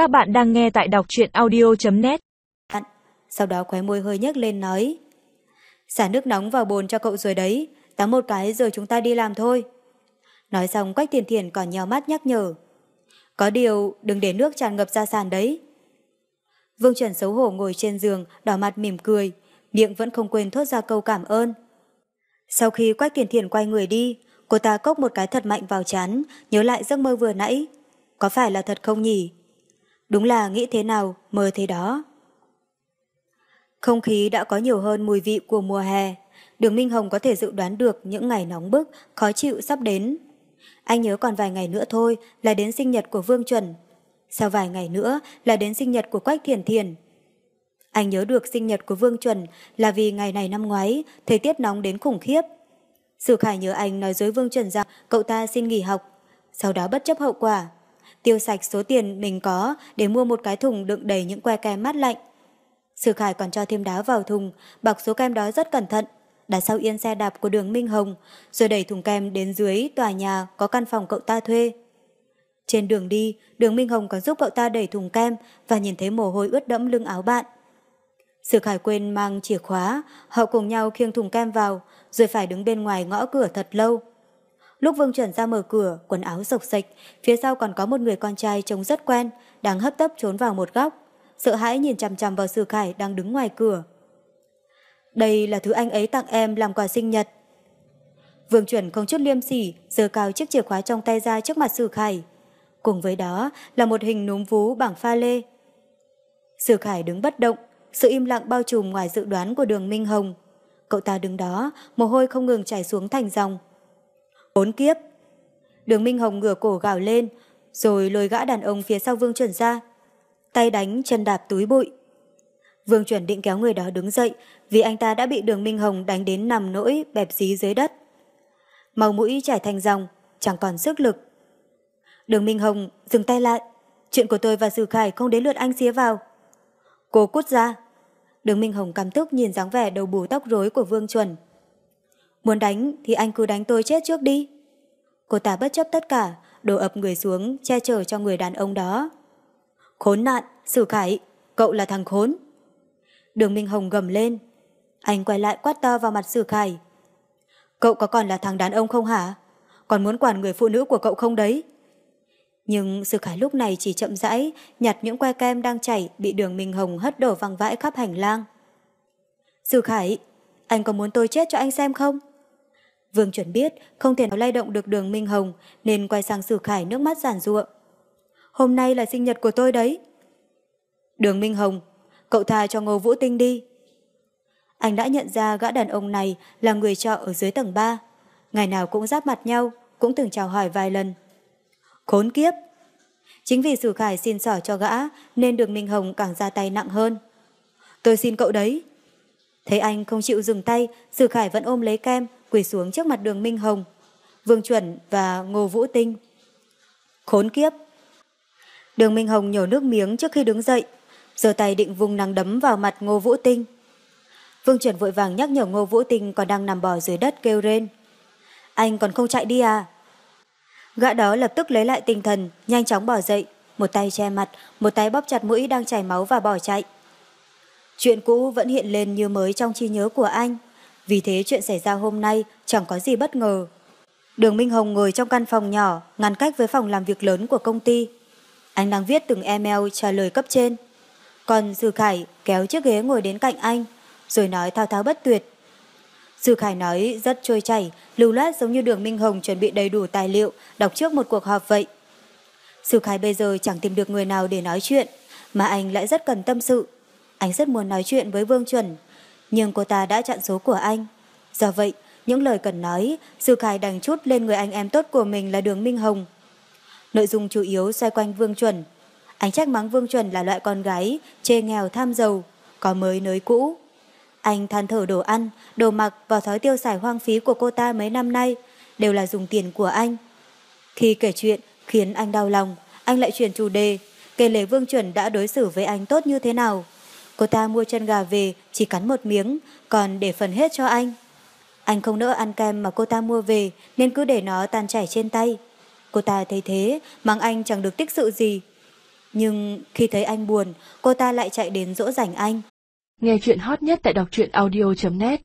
Các bạn đang nghe tại đọc truyện audio.net Sau đó khóe môi hơi nhếch lên nói, Xả nước nóng vào bồn cho cậu rồi đấy, Tắm một cái rồi chúng ta đi làm thôi. Nói xong, Quách Thiền Thiền còn nheo mắt nhắc nhở, Có điều đừng để nước tràn ngập ra sàn đấy. Vương Trần xấu hổ ngồi trên giường, Đỏ mặt mỉm cười, Miệng vẫn không quên thốt ra câu cảm ơn. Sau khi Quách Thiền Thiền quay người đi, Cô ta cốc một cái thật mạnh vào chán, Nhớ lại giấc mơ vừa nãy. Có phải là thật không nhỉ? Đúng là nghĩ thế nào, mơ thế đó. Không khí đã có nhiều hơn mùi vị của mùa hè. Đường Minh Hồng có thể dự đoán được những ngày nóng bức, khó chịu sắp đến. Anh nhớ còn vài ngày nữa thôi là đến sinh nhật của Vương Chuẩn. Sau vài ngày nữa là đến sinh nhật của Quách Thiền Thiền. Anh nhớ được sinh nhật của Vương Chuẩn là vì ngày này năm ngoái, thời tiết nóng đến khủng khiếp. Sử Khải nhớ anh nói dối Vương Chuẩn rằng cậu ta xin nghỉ học, sau đó bất chấp hậu quả, tiêu sạch số tiền mình có để mua một cái thùng đựng đầy những que kem mát lạnh. Sư Khải còn cho thêm đá vào thùng, bọc số kem đó rất cẩn thận, đặt sau yên xe đạp của đường Minh Hồng, rồi đẩy thùng kem đến dưới tòa nhà có căn phòng cậu ta thuê. Trên đường đi, đường Minh Hồng còn giúp cậu ta đẩy thùng kem và nhìn thấy mồ hôi ướt đẫm lưng áo bạn. Sư Khải quên mang chìa khóa, họ cùng nhau khiêng thùng kem vào, rồi phải đứng bên ngoài ngõ cửa thật lâu. Lúc Vương Chuẩn ra mở cửa, quần áo sộc sạch, phía sau còn có một người con trai trông rất quen, đang hấp tấp trốn vào một góc, sợ hãi nhìn chằm chằm vào Sử Khải đang đứng ngoài cửa. Đây là thứ anh ấy tặng em làm quà sinh nhật. Vương Chuẩn không chút liêm sỉ, giơ cao chiếc chìa khóa trong tay ra trước mặt Sử Khải. Cùng với đó là một hình núm vú bảng pha lê. Sử Khải đứng bất động, sự im lặng bao trùm ngoài dự đoán của đường Minh Hồng. Cậu ta đứng đó, mồ hôi không ngừng chảy xuống thành dòng. Bốn kiếp. Đường Minh Hồng ngửa cổ gào lên, rồi lôi gã đàn ông phía sau Vương Chuẩn ra. Tay đánh, chân đạp túi bụi. Vương Chuẩn định kéo người đó đứng dậy, vì anh ta đã bị đường Minh Hồng đánh đến nằm nỗi bẹp dí dưới đất. Màu mũi chảy thành dòng, chẳng còn sức lực. Đường Minh Hồng dừng tay lại. Chuyện của tôi và Sử Khải không đến lượt anh xía vào. Cô cút ra. Đường Minh Hồng căm tức nhìn dáng vẻ đầu bù tóc rối của Vương Chuẩn. Muốn đánh thì anh cứ đánh tôi chết trước đi. Cô ta bất chấp tất cả, đổ ập người xuống, che chở cho người đàn ông đó. Khốn nạn, Sử Khải, cậu là thằng khốn. Đường Minh Hồng gầm lên. Anh quay lại quát to vào mặt Sử Khải. Cậu có còn là thằng đàn ông không hả? Còn muốn quản người phụ nữ của cậu không đấy? Nhưng Sử Khải lúc này chỉ chậm rãi, nhặt những que kem đang chảy bị đường Minh Hồng hất đổ văng vãi khắp hành lang. Sử Khải, anh có muốn tôi chết cho anh xem không? Vương chuẩn biết không thể nào lay động được đường Minh Hồng nên quay sang Sử Khải nước mắt giản ruộng. Hôm nay là sinh nhật của tôi đấy. Đường Minh Hồng, cậu tha cho Ngô Vũ Tinh đi. Anh đã nhận ra gã đàn ông này là người trọ ở dưới tầng 3. Ngày nào cũng giáp mặt nhau, cũng từng chào hỏi vài lần. Khốn kiếp! Chính vì Sử Khải xin sỏ cho gã nên đường Minh Hồng càng ra tay nặng hơn. Tôi xin cậu đấy. Thấy anh không chịu dừng tay, Sử Khải vẫn ôm lấy kem, quỳ xuống trước mặt đường Minh Hồng, Vương Chuẩn và Ngô Vũ Tinh. Khốn kiếp! Đường Minh Hồng nhổ nước miếng trước khi đứng dậy, giơ tay định vùng nắng đấm vào mặt Ngô Vũ Tinh. Vương Chuẩn vội vàng nhắc nhở Ngô Vũ Tinh còn đang nằm bò dưới đất kêu rên. Anh còn không chạy đi à? Gã đó lập tức lấy lại tinh thần, nhanh chóng bỏ dậy, một tay che mặt, một tay bóp chặt mũi đang chảy máu và bỏ chạy. Chuyện cũ vẫn hiện lên như mới trong trí nhớ của anh. Vì thế chuyện xảy ra hôm nay chẳng có gì bất ngờ. Đường Minh Hồng ngồi trong căn phòng nhỏ, ngăn cách với phòng làm việc lớn của công ty. Anh đang viết từng email trả lời cấp trên. Còn Dư Khải kéo chiếc ghế ngồi đến cạnh anh, rồi nói thao thao bất tuyệt. Dư Khải nói rất trôi chảy, lưu loát giống như đường Minh Hồng chuẩn bị đầy đủ tài liệu, đọc trước một cuộc họp vậy. Dư Khải bây giờ chẳng tìm được người nào để nói chuyện, mà anh lại rất cần tâm sự. Anh rất muốn nói chuyện với Vương Chuẩn, nhưng cô ta đã chặn số của anh. Do vậy, những lời cần nói, Sư Khải đành chút lên người anh em tốt của mình là Đường Minh Hồng. Nội dung chủ yếu xoay quanh Vương Chuẩn. Anh trách mắng Vương Chuẩn là loại con gái, chê nghèo tham giàu, có mới nới cũ. Anh than thở đồ ăn, đồ mặc và thói tiêu xài hoang phí của cô ta mấy năm nay đều là dùng tiền của anh. Khi kể chuyện khiến anh đau lòng, anh lại chuyển chủ đề, kể lể Vương Chuẩn đã đối xử với anh tốt như thế nào. Cô ta mua chân gà về chỉ cắn một miếng, còn để phần hết cho anh. Anh không nỡ ăn kem mà cô ta mua về nên cứ để nó tan chảy trên tay. Cô ta thấy thế, mắng anh chẳng được tích sự gì. Nhưng khi thấy anh buồn, cô ta lại chạy đến dỗ dành anh. Nghe chuyện hot nhất tại đọc truyện audio.net